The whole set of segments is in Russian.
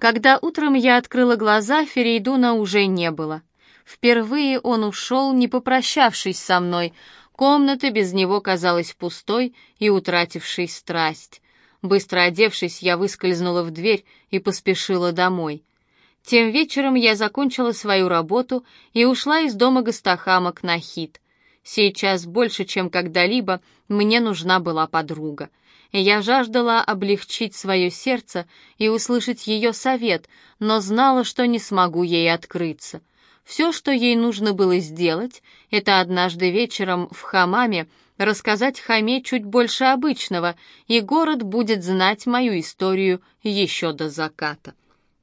Когда утром я открыла глаза, Ферейдуна уже не было. Впервые он ушел, не попрощавшись со мной. Комната без него казалась пустой и утратившей страсть. Быстро одевшись, я выскользнула в дверь и поспешила домой. Тем вечером я закончила свою работу и ушла из дома Гастахама к Нахид. Сейчас больше, чем когда-либо, мне нужна была подруга. Я жаждала облегчить свое сердце и услышать ее совет, но знала, что не смогу ей открыться. Все, что ей нужно было сделать, это однажды вечером в хамаме рассказать Хаме чуть больше обычного, и город будет знать мою историю еще до заката.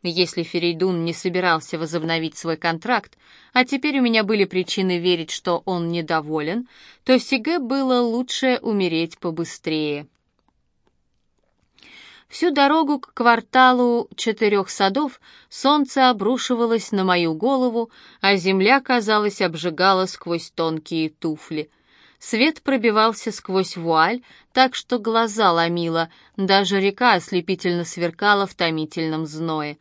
Если Ферейдун не собирался возобновить свой контракт, а теперь у меня были причины верить, что он недоволен, то Сиге было лучше умереть побыстрее. Всю дорогу к кварталу четырех садов солнце обрушивалось на мою голову, а земля, казалось, обжигала сквозь тонкие туфли. Свет пробивался сквозь вуаль, так что глаза ломило, даже река ослепительно сверкала в томительном зное.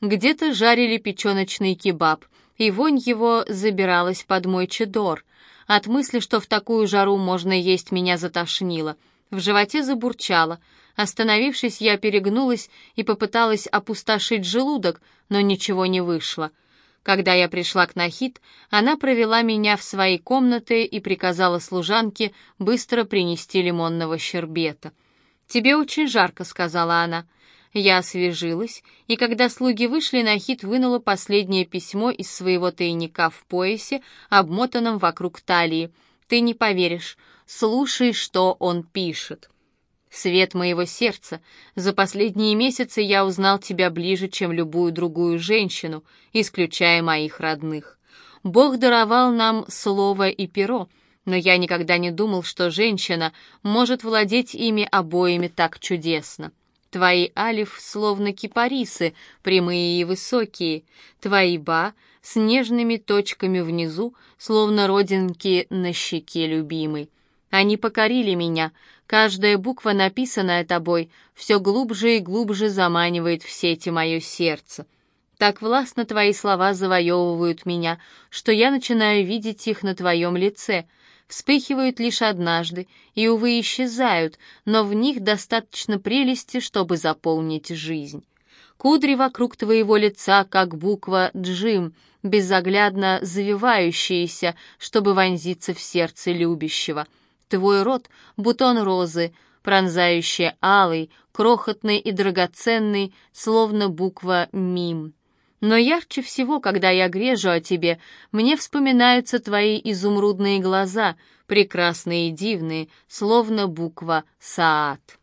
Где-то жарили печеночный кебаб, и вонь его забиралась под мой чедор. От мысли, что в такую жару можно есть, меня затошнило. В животе забурчало — Остановившись, я перегнулась и попыталась опустошить желудок, но ничего не вышло. Когда я пришла к Нахид, она провела меня в свои комнаты и приказала служанке быстро принести лимонного щербета. «Тебе очень жарко», — сказала она. Я освежилась, и когда слуги вышли, Нахид вынула последнее письмо из своего тайника в поясе, обмотанном вокруг талии. «Ты не поверишь. Слушай, что он пишет». Свет моего сердца, за последние месяцы я узнал тебя ближе, чем любую другую женщину, исключая моих родных. Бог даровал нам слово и перо, но я никогда не думал, что женщина может владеть ими обоими так чудесно. Твои алиф словно кипарисы, прямые и высокие, твои ба с нежными точками внизу, словно родинки на щеке любимой. Они покорили меня, Каждая буква, написанная тобой, все глубже и глубже заманивает в сети мое сердце. Так властно твои слова завоевывают меня, что я начинаю видеть их на твоем лице. Вспыхивают лишь однажды и, увы, исчезают, но в них достаточно прелести, чтобы заполнить жизнь. Кудри вокруг твоего лица, как буква «джим», безоглядно завивающиеся, чтобы вонзиться в сердце любящего — Твой рот — бутон розы, пронзающий алый, крохотный и драгоценный, словно буква «мим». Но ярче всего, когда я грежу о тебе, мне вспоминаются твои изумрудные глаза, прекрасные и дивные, словно буква «Саат».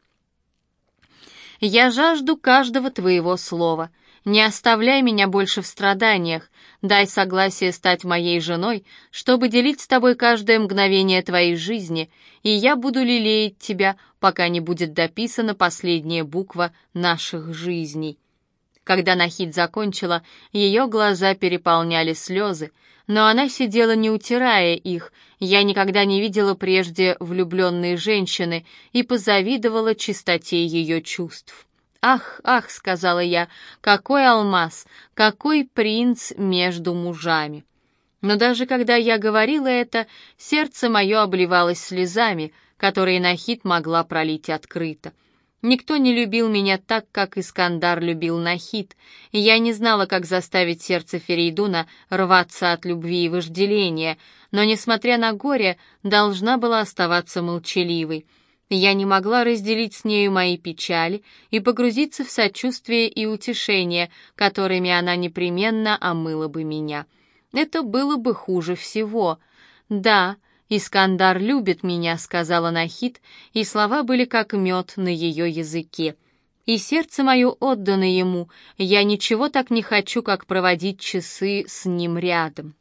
Я жажду каждого твоего слова — не оставляй меня больше в страданиях, дай согласие стать моей женой, чтобы делить с тобой каждое мгновение твоей жизни, и я буду лелеять тебя, пока не будет дописана последняя буква наших жизней». Когда Нахид закончила, ее глаза переполняли слезы, но она сидела не утирая их, я никогда не видела прежде влюбленной женщины и позавидовала чистоте ее чувств. «Ах, ах», — сказала я, — «какой алмаз, какой принц между мужами». Но даже когда я говорила это, сердце мое обливалось слезами, которые Нахид могла пролить открыто. Никто не любил меня так, как Искандар любил Нахид, и я не знала, как заставить сердце Ферейдуна рваться от любви и вожделения, но, несмотря на горе, должна была оставаться молчаливой. Я не могла разделить с нею мои печали и погрузиться в сочувствие и утешение, которыми она непременно омыла бы меня. Это было бы хуже всего. «Да, Искандар любит меня», — сказала Нахид, и слова были как мед на ее языке. «И сердце мое отдано ему, я ничего так не хочу, как проводить часы с ним рядом».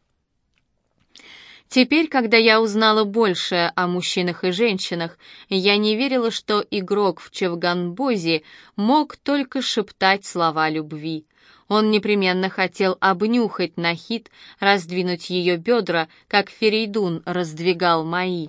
Теперь, когда я узнала больше о мужчинах и женщинах, я не верила, что игрок в Чевганбозе мог только шептать слова любви. Он непременно хотел обнюхать Нахид, раздвинуть ее бедра, как Ферейдун раздвигал мои.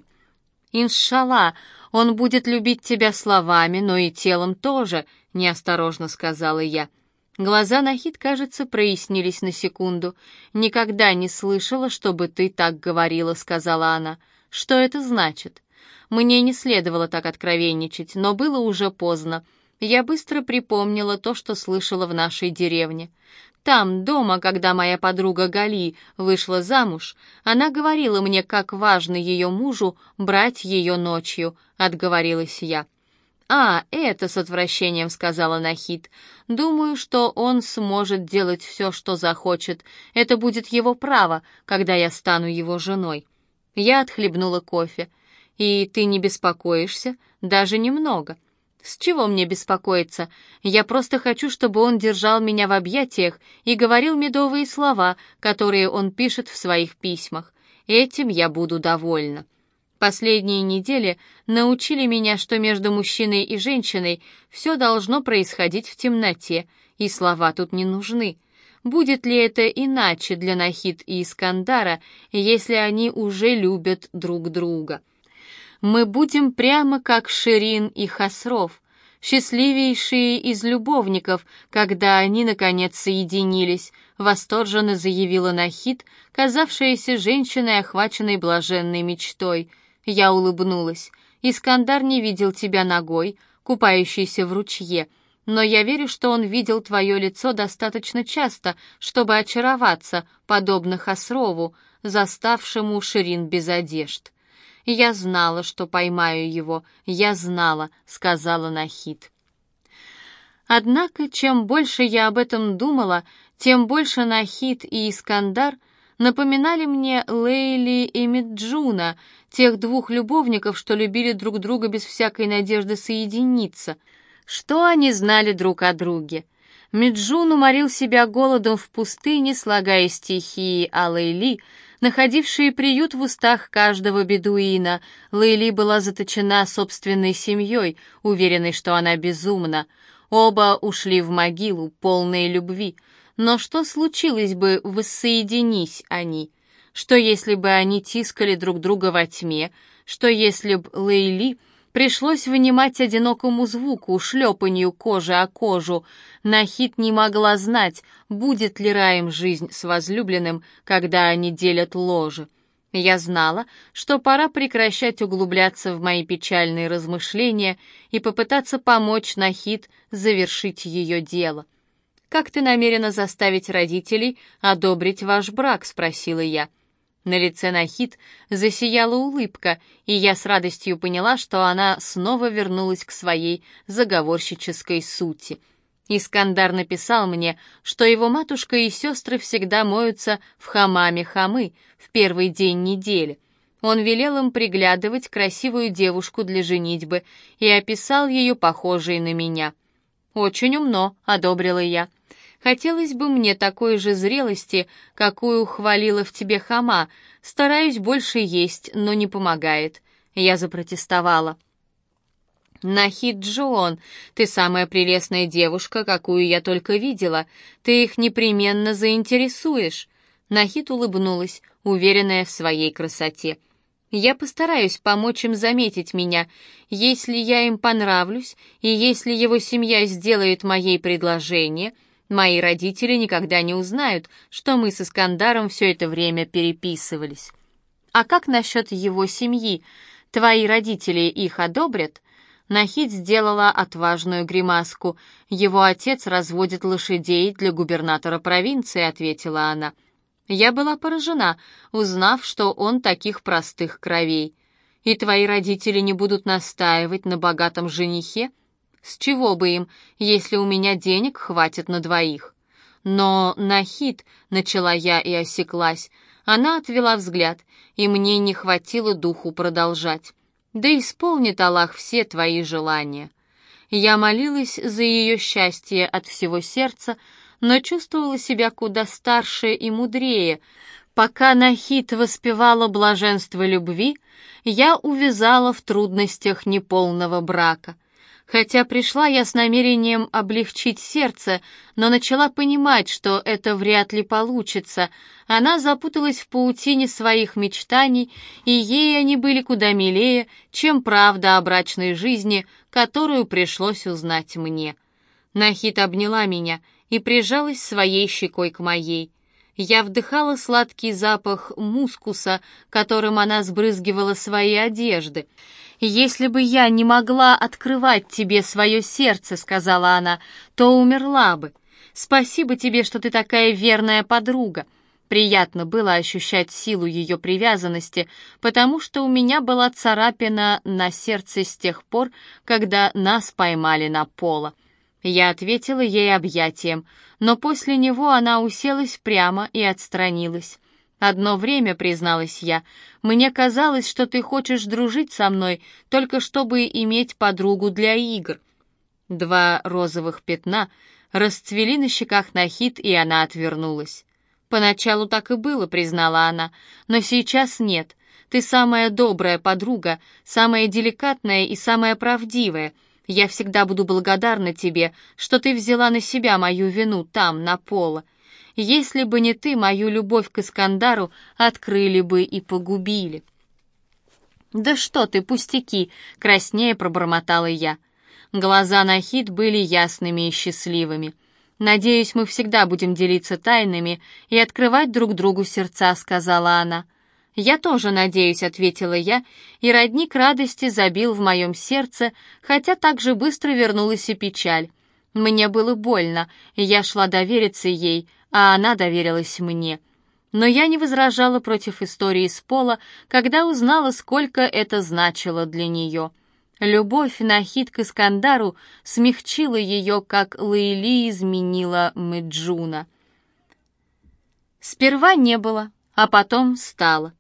«Иншалла, он будет любить тебя словами, но и телом тоже», — неосторожно сказала я. Глаза Нахид, кажется, прояснились на секунду. «Никогда не слышала, чтобы ты так говорила», — сказала она. «Что это значит?» Мне не следовало так откровенничать, но было уже поздно. Я быстро припомнила то, что слышала в нашей деревне. Там, дома, когда моя подруга Гали вышла замуж, она говорила мне, как важно ее мужу брать ее ночью, отговорилась я. «А, это с отвращением», — сказала Нахид. «Думаю, что он сможет делать все, что захочет. Это будет его право, когда я стану его женой». Я отхлебнула кофе. «И ты не беспокоишься? Даже немного». «С чего мне беспокоиться? Я просто хочу, чтобы он держал меня в объятиях и говорил медовые слова, которые он пишет в своих письмах. Этим я буду довольна». Последние недели научили меня, что между мужчиной и женщиной все должно происходить в темноте, и слова тут не нужны. Будет ли это иначе для Нахид и Искандара, если они уже любят друг друга? Мы будем прямо как Ширин и Хасров, счастливейшие из любовников, когда они, наконец, соединились, восторженно заявила Нахид, казавшаяся женщиной, охваченной блаженной мечтой — я улыбнулась. «Искандар не видел тебя ногой, купающейся в ручье, но я верю, что он видел твое лицо достаточно часто, чтобы очароваться, подобно Хасрову, заставшему Ширин без одежд». «Я знала, что поймаю его, я знала», — сказала Нахид. Однако, чем больше я об этом думала, тем больше Нахид и Искандар напоминали мне Лейли и Миджуна, тех двух любовников, что любили друг друга без всякой надежды соединиться. Что они знали друг о друге? Миджун уморил себя голодом в пустыне, слагая стихи о Лейли, находившие приют в устах каждого бедуина. Лейли была заточена собственной семьей, уверенной, что она безумна. Оба ушли в могилу, полные любви. Но что случилось бы, воссоединись они? Что если бы они тискали друг друга во тьме? Что если б Лейли пришлось вынимать одинокому звуку, шлепанью кожи о кожу? Нахит не могла знать, будет ли раем жизнь с возлюбленным, когда они делят ложе. Я знала, что пора прекращать углубляться в мои печальные размышления и попытаться помочь Нахид завершить ее дело. «Как ты намерена заставить родителей одобрить ваш брак?» — спросила я. На лице Нахид засияла улыбка, и я с радостью поняла, что она снова вернулась к своей заговорщической сути. Искандар написал мне, что его матушка и сестры всегда моются в хамаме хамы в первый день недели. Он велел им приглядывать красивую девушку для женитьбы и описал ее похожей на меня. «Очень умно», — одобрила я. Хотелось бы мне такой же зрелости, какую хвалила в тебе хама. Стараюсь больше есть, но не помогает. Я запротестовала. Нахид Джон, ты самая прелестная девушка, какую я только видела. Ты их непременно заинтересуешь. Нахид улыбнулась, уверенная в своей красоте. Я постараюсь помочь им заметить меня. Если я им понравлюсь, и если его семья сделает моей предложение — Мои родители никогда не узнают, что мы с Искандаром все это время переписывались. А как насчет его семьи? Твои родители их одобрят? Нахид сделала отважную гримаску. Его отец разводит лошадей для губернатора провинции, ответила она. Я была поражена, узнав, что он таких простых кровей. И твои родители не будут настаивать на богатом женихе? С чего бы им, если у меня денег хватит на двоих? Но Нахид, начала я и осеклась, она отвела взгляд, и мне не хватило духу продолжать. Да исполнит Аллах все твои желания. Я молилась за ее счастье от всего сердца, но чувствовала себя куда старше и мудрее. Пока Нахид воспевала блаженство любви, я увязала в трудностях неполного брака — Хотя пришла я с намерением облегчить сердце, но начала понимать, что это вряд ли получится. Она запуталась в паутине своих мечтаний, и ей они были куда милее, чем правда о брачной жизни, которую пришлось узнать мне. Нахит обняла меня, и прижалась своей щекой к моей. Я вдыхала сладкий запах мускуса, которым она сбрызгивала свои одежды. «Если бы я не могла открывать тебе свое сердце», — сказала она, — «то умерла бы. Спасибо тебе, что ты такая верная подруга». Приятно было ощущать силу ее привязанности, потому что у меня была царапина на сердце с тех пор, когда нас поймали на поло. Я ответила ей объятием, но после него она уселась прямо и отстранилась. «Одно время, — призналась я, — мне казалось, что ты хочешь дружить со мной, только чтобы иметь подругу для игр». Два розовых пятна расцвели на щеках Нахид, и она отвернулась. «Поначалу так и было», — признала она, — «но сейчас нет. Ты самая добрая подруга, самая деликатная и самая правдивая. Я всегда буду благодарна тебе, что ты взяла на себя мою вину там, на поло. Если бы не ты, мою любовь к Искандару открыли бы и погубили». «Да что ты, пустяки!» — краснее пробормотала я. Глаза Нахид были ясными и счастливыми. «Надеюсь, мы всегда будем делиться тайнами и открывать друг другу сердца», — сказала она. «Я тоже надеюсь», — ответила я, и родник радости забил в моем сердце, хотя так же быстро вернулась и печаль. Мне было больно, и я шла довериться ей, а она доверилась мне. Но я не возражала против истории с Пола, когда узнала, сколько это значило для нее. Любовь Нахид к Искандару смягчила ее, как Лейли изменила Мэджуна. Сперва не было, а потом стало.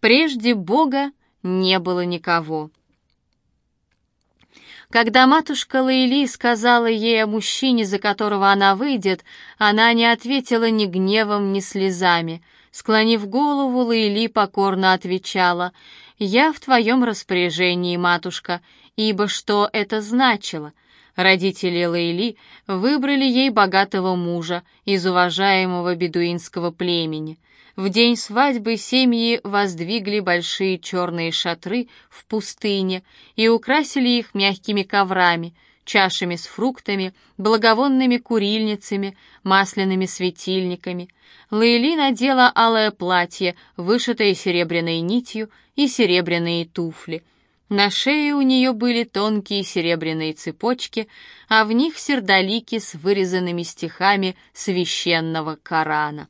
Прежде Бога не было никого. Когда матушка Лейли сказала ей о мужчине, за которого она выйдет, она не ответила ни гневом, ни слезами. Склонив голову, Лейли покорно отвечала, «Я в твоем распоряжении, матушка, ибо что это значило? Родители Лейли выбрали ей богатого мужа из уважаемого бедуинского племени. В день свадьбы семьи воздвигли большие черные шатры в пустыне и украсили их мягкими коврами, чашами с фруктами, благовонными курильницами, масляными светильниками. Лейли надела алое платье, вышитое серебряной нитью, и серебряные туфли — на шее у нее были тонкие серебряные цепочки, а в них сердолики с вырезанными стихами священного Корана.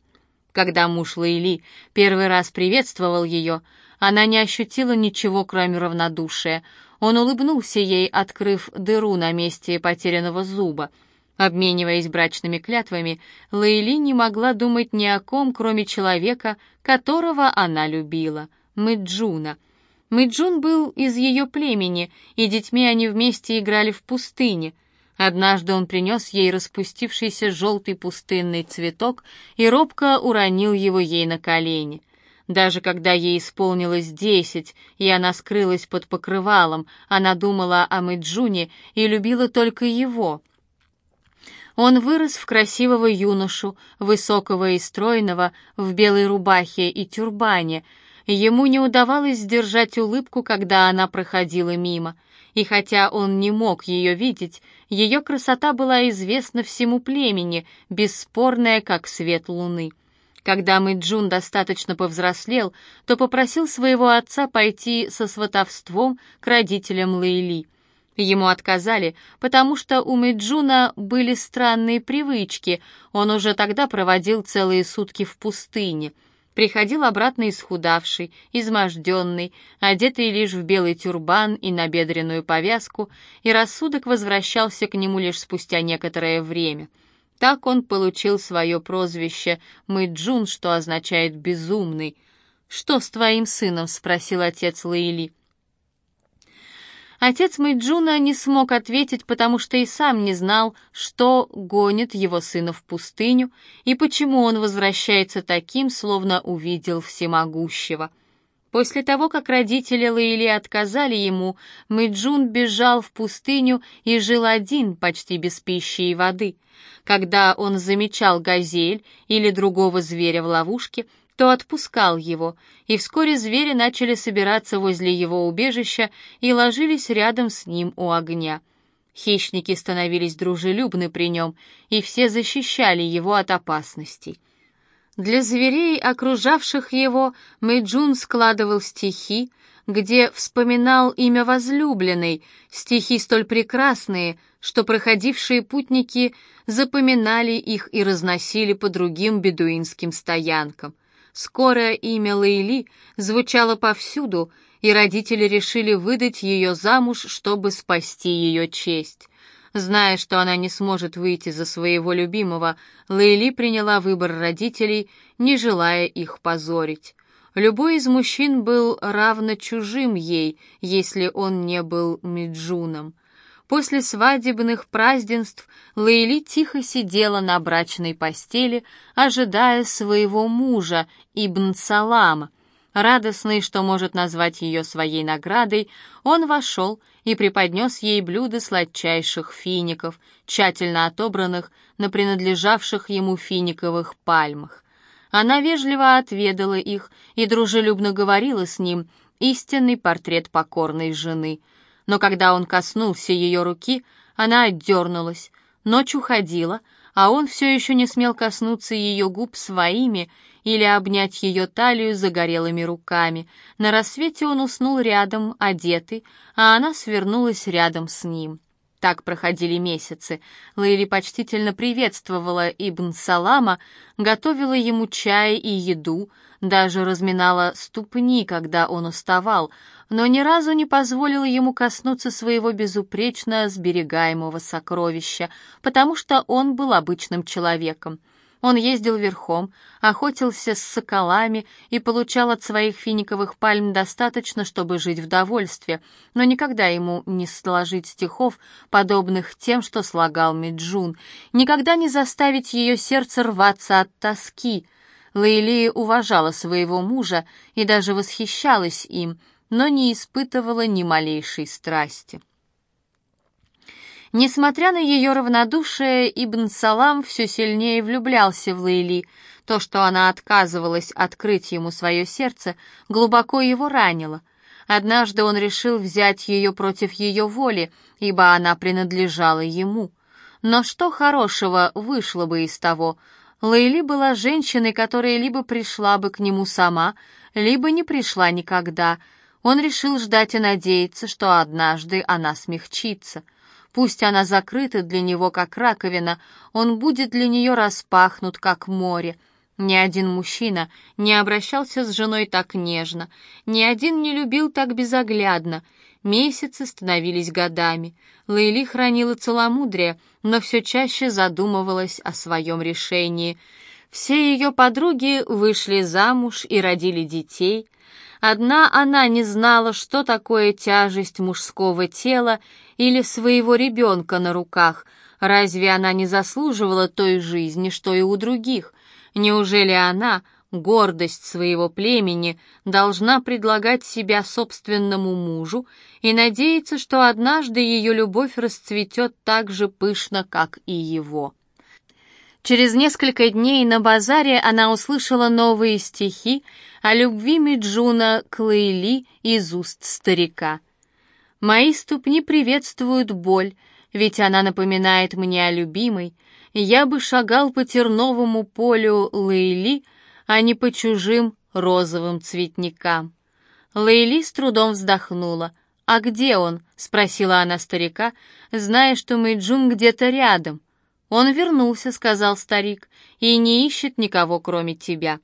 Когда муж Лейли первый раз приветствовал ее, она не ощутила ничего, кроме равнодушия. Он улыбнулся ей, открыв дыру на месте потерянного зуба. Обмениваясь брачными клятвами, Лейли не могла думать ни о ком, кроме человека, которого она любила — Мэджуна — Мэйджун был из ее племени, и детьми они вместе играли в пустыне. Однажды он принес ей распустившийся желтый пустынный цветок и робко уронил его ей на колени. Даже когда ей исполнилось десять, и она скрылась под покрывалом, она думала о Мэйджуне и любила только его. Он вырос в красивого юношу, высокого и стройного, в белой рубахе и тюрбане — Ему не удавалось сдержать улыбку, когда она проходила мимо, и хотя он не мог ее видеть, ее красота была известна всему племени, бесспорная, как свет луны. Когда Мэйджун достаточно повзрослел, то попросил своего отца пойти со сватовством к родителям Лейли. Ему отказали, потому что у Мэйджуна были странные привычки, он уже тогда проводил целые сутки в пустыне — Приходил обратно исхудавший, изможденный, одетый лишь в белый тюрбан и набедренную повязку, и рассудок возвращался к нему лишь спустя некоторое время. Так он получил свое прозвище Мэйджун, что означает «безумный». «Что с твоим сыном?» — спросил отец Лейли. Отец Мэйджуна не смог ответить, потому что и сам не знал, что гонит его сына в пустыню и почему он возвращается таким, словно увидел всемогущего. После того, как родители Лейли отказали ему, Мэйджун бежал в пустыню и жил один, почти без пищи и воды. Когда он замечал газель или другого зверя в ловушке, то отпускал его, и вскоре звери начали собираться возле его убежища и ложились рядом с ним у огня. Хищники становились дружелюбны при нем, и все защищали его от опасностей. Для зверей, окружавших его, Мэйджун складывал стихи, где вспоминал имя возлюбленной, стихи столь прекрасные, что проходившие путники запоминали их и разносили по другим бедуинским стоянкам. Скоро имя Лейли звучало повсюду, и родители решили выдать ее замуж, чтобы спасти ее честь. Зная, что она не сможет выйти за своего любимого, Лейли приняла выбор родителей, не желая их позорить. Любой из мужчин был равно чужим ей, если он не был Миджуном. После свадебных празднеств Лейли тихо сидела на брачной постели, ожидая своего мужа, Ибн Салама. Радостный, что может назвать ее своей наградой, он вошел и преподнес ей блюдо сладчайших фиников, тщательно отобранных на принадлежавших ему финиковых пальмах. Она вежливо отведала их и дружелюбно говорила с ним, истинный портрет покорной жены — но когда он коснулся ее руки, она отдернулась. Ночь уходила, а он все еще не смел коснуться ее губ своими или обнять ее талию загорелыми руками. На рассвете он уснул рядом, одетый, а она свернулась рядом с ним. Так проходили месяцы. Лейли почтительно приветствовала Ибн Салама, готовила ему чай и еду, даже разминала ступни, когда он уставал, но ни разу не позволила ему коснуться своего безупречно сберегаемого сокровища, потому что он был обычным человеком. Он ездил верхом, охотился с соколами и получал от своих финиковых пальм достаточно, чтобы жить в довольстве, но никогда ему не сложить стихов, подобных тем, что слагал Меджун, никогда не заставить ее сердце рваться от тоски. Лейли уважала своего мужа и даже восхищалась им, но не испытывала ни малейшей страсти. Несмотря на ее равнодушие, Ибн Салам все сильнее влюблялся в Лейли. То, что она отказывалась открыть ему свое сердце, глубоко его ранило. Однажды он решил взять ее против ее воли, ибо она принадлежала ему. Но что хорошего вышло бы из того? Лейли была женщиной, которая либо пришла бы к нему сама, либо не пришла никогда. Он решил ждать и надеяться, что однажды она смягчится — Пусть она закрыта для него, как раковина, он будет для нее распахнут, как море. Ни один мужчина не обращался с женой так нежно, ни один не любил так безоглядно. Месяцы становились годами. Лейли хранила целомудрие, но все чаще задумывалась о своем решении. Все ее подруги вышли замуж и родили детей. Одна она не знала, что такое тяжесть мужского тела или своего ребенка на руках. Разве она не заслуживала той жизни, что и у других? Неужели она, гордость своего племени, должна предлагать себя собственному мужу и надеяться, что однажды ее любовь расцветет так же пышно, как и его? Через несколько дней на базаре она услышала новые стихи о любви Миджуна к Лейли из уст старика — Мои ступни приветствуют боль, ведь она напоминает мне о любимой. Я бы шагал по терновому полю Лейли, а не по чужим розовым цветникам. Лейли с трудом вздохнула. «А где он?» — спросила она старика, зная, что Мэйджун где-то рядом. «Он вернулся», — сказал старик, — «и не ищет никого, кроме тебя».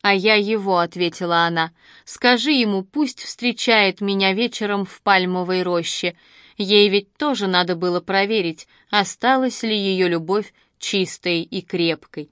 «А я его», — ответила она. «Скажи ему, пусть встречает меня вечером в пальмовой роще. Ей ведь тоже надо было проверить, осталась ли ее любовь чистой и крепкой».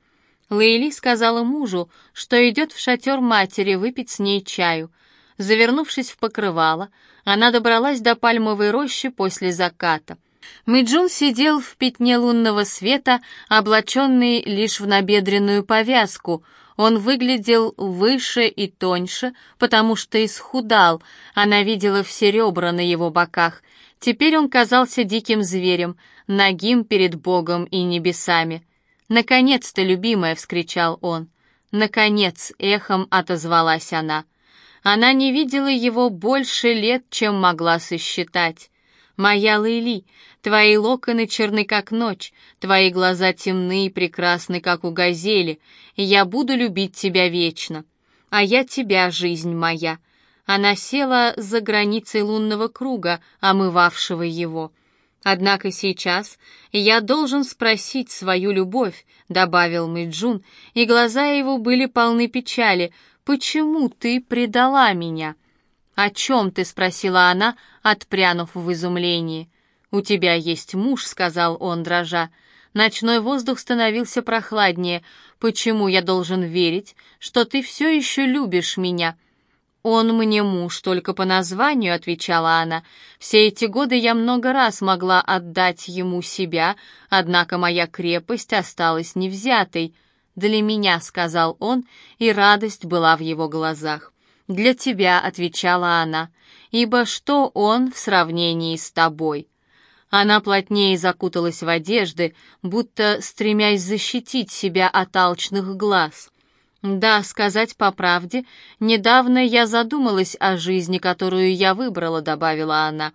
Лейли сказала мужу, что идет в шатер матери выпить с ней чаю. Завернувшись в покрывало, она добралась до пальмовой рощи после заката. Мэйджун сидел в пятне лунного света, облаченный лишь в набедренную повязку — он выглядел выше и тоньше, потому что исхудал. Она видела все ребра на его боках. Теперь он казался диким зверем, нагим перед Богом и небесами. «Наконец-то, любимая!» — вскричал он. «Наконец!» — эхом отозвалась она. Она не видела его больше лет, чем могла сосчитать. Моя Лейли, твои локоны черны, как ночь, твои глаза темны и прекрасны, как у газели. Я буду любить тебя вечно. А я тебя, жизнь моя. Она села за границей лунного круга, омывавшего его. Однако сейчас я должен спросить свою любовь, добавил Мэйджун, и глаза его были полны печали. Почему ты предала меня? О чем ты спросила она, отпрянув в изумлении. У тебя есть муж, сказал он, дрожа. Ночной воздух становился прохладнее. Почему я должен верить, что ты все еще любишь меня? «Он мне муж только по названию», — отвечала она. «Все эти годы я много раз могла отдать ему себя, однако моя крепость осталась невзятой». «Для меня», — сказал он, и радость была в его глазах. «Для тебя», — отвечала она, — «ибо что он в сравнении с тобой?» Она плотнее закуталась в одежды, будто стремясь защитить себя от алчных глаз. Да, сказать по правде, недавно я задумалась о жизни, которую я выбрала, добавила она.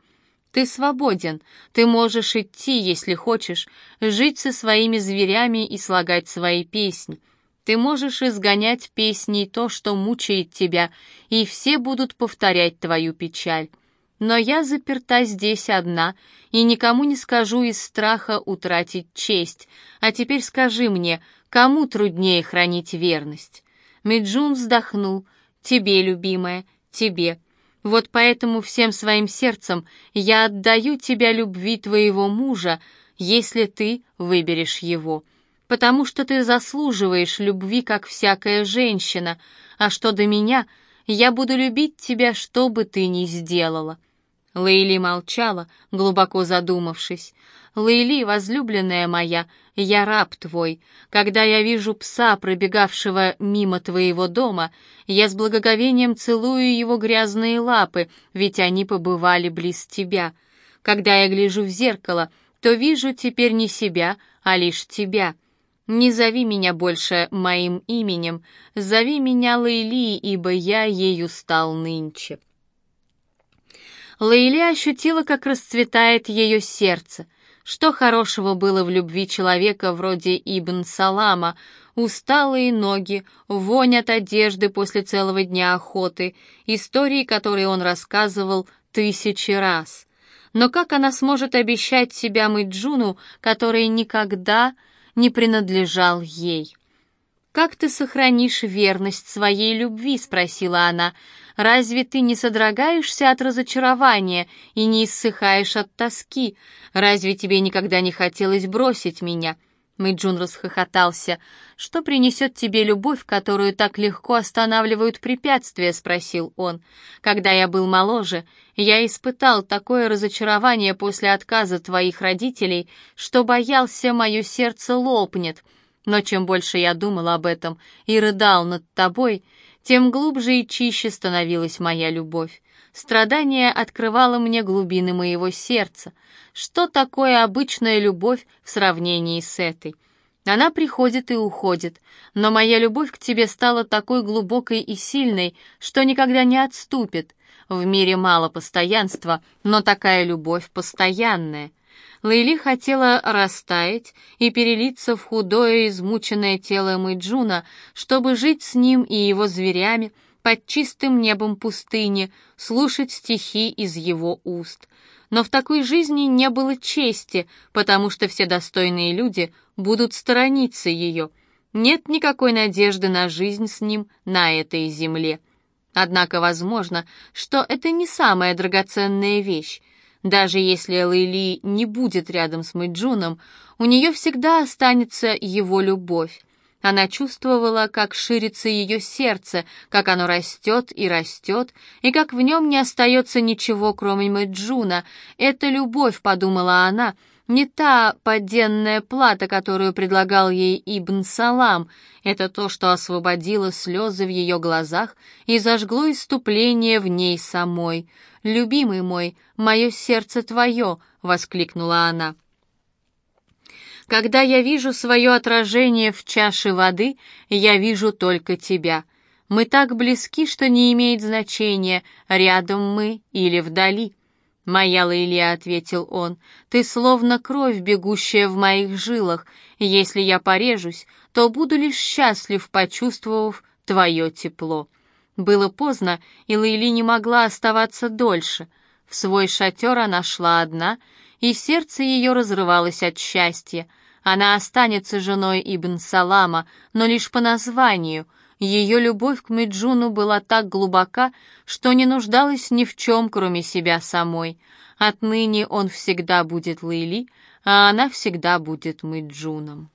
Ты свободен, ты можешь идти, если хочешь, жить со своими зверями и слагать свои песни. Ты можешь изгонять песней то, что мучает тебя, и все будут повторять твою печаль. Но я заперта здесь одна, и никому не скажу из страха утратить честь. А теперь скажи мне, Кому труднее хранить верность? Меджун вздохнул. Тебе, любимая, тебе. Вот поэтому всем своим сердцем я отдаю тебя любви твоего мужа, если ты выберешь его. Потому что ты заслуживаешь любви, как всякая женщина, а что до меня, я буду любить тебя, что бы ты ни сделала». Лейли молчала, глубоко задумавшись. «Лейли, возлюбленная моя, я раб твой. Когда я вижу пса, пробегавшего мимо твоего дома, я с благоговением целую его грязные лапы, ведь они побывали близ тебя. Когда я гляжу в зеркало, то вижу теперь не себя, а лишь тебя. Не зови меня больше моим именем, зови меня Лейли, ибо я ею стал нынче». Лейли ощутила, как расцветает ее сердце — что хорошего было в любви человека вроде Ибн Салама? Усталые ноги, вонь от одежды после целого дня охоты, истории, которые он рассказывал тысячи раз. Но как она сможет обещать себя Мэйджуну, который никогда не принадлежал ей? «Как ты сохранишь верность своей любви?» — спросила она. Разве ты не содрогаешься от разочарования и не иссыхаешь от тоски? Разве тебе никогда не хотелось бросить меня?» Мэйджун расхохотался. «Что принесет тебе любовь, которую так легко останавливают препятствия?» — спросил он. «Когда я был моложе, я испытал такое разочарование после отказа твоих родителей, что боялся, мое сердце лопнет. Но чем больше я думал об этом и рыдал над тобой, тем глубже и чище становилась моя любовь. Страдание открывало мне глубины моего сердца. Что такое обычная любовь в сравнении с этой? Она приходит и уходит, но моя любовь к тебе стала такой глубокой и сильной, что никогда не отступит. В мире мало постоянства, но такая любовь постоянная. Лейли хотела растаять и перелиться в худое, измученное тело Мэйджуна, чтобы жить с ним и его зверями под чистым небом пустыни, слушать стихи из его уст. Но в такой жизни не было чести, потому что все достойные люди будут сторониться ее. Нет никакой надежды на жизнь с ним на этой земле. Однако возможно, что это не самая драгоценная вещь. Даже если Лейли не будет рядом с Мэйджуном, у нее всегда останется его любовь. Она чувствовала, как ширится ее сердце, как оно растет и растет, и как в нем не остается ничего, кроме Мэджуна. «Это любовь», — подумала она, — не та подденная плата, которую предлагал ей Ибн Салам. Это то, что освободило слезы в ее глазах и зажгло иступление в ней самой. «Любимый мой, мое сердце твое!» — воскликнула она. «Когда я вижу свое отражение в чаше воды, я вижу только тебя. Мы так близки, что не имеет значения, рядом мы или вдали». «Моя Лейли», — ответил он, — «ты словно кровь, бегущая в моих жилах, если я порежусь, то буду лишь счастлив, почувствовав твое тепло». Было поздно, и Лейли не могла оставаться дольше. В свой шатер она шла одна, и сердце ее разрывалось от счастья. Она останется женой Ибн Салама, но лишь по названию. Ее любовь к Меджуну была так глубока, что не нуждалась ни в чем, кроме себя самой. Отныне он всегда будет Лейли, а она всегда будет Меджуном.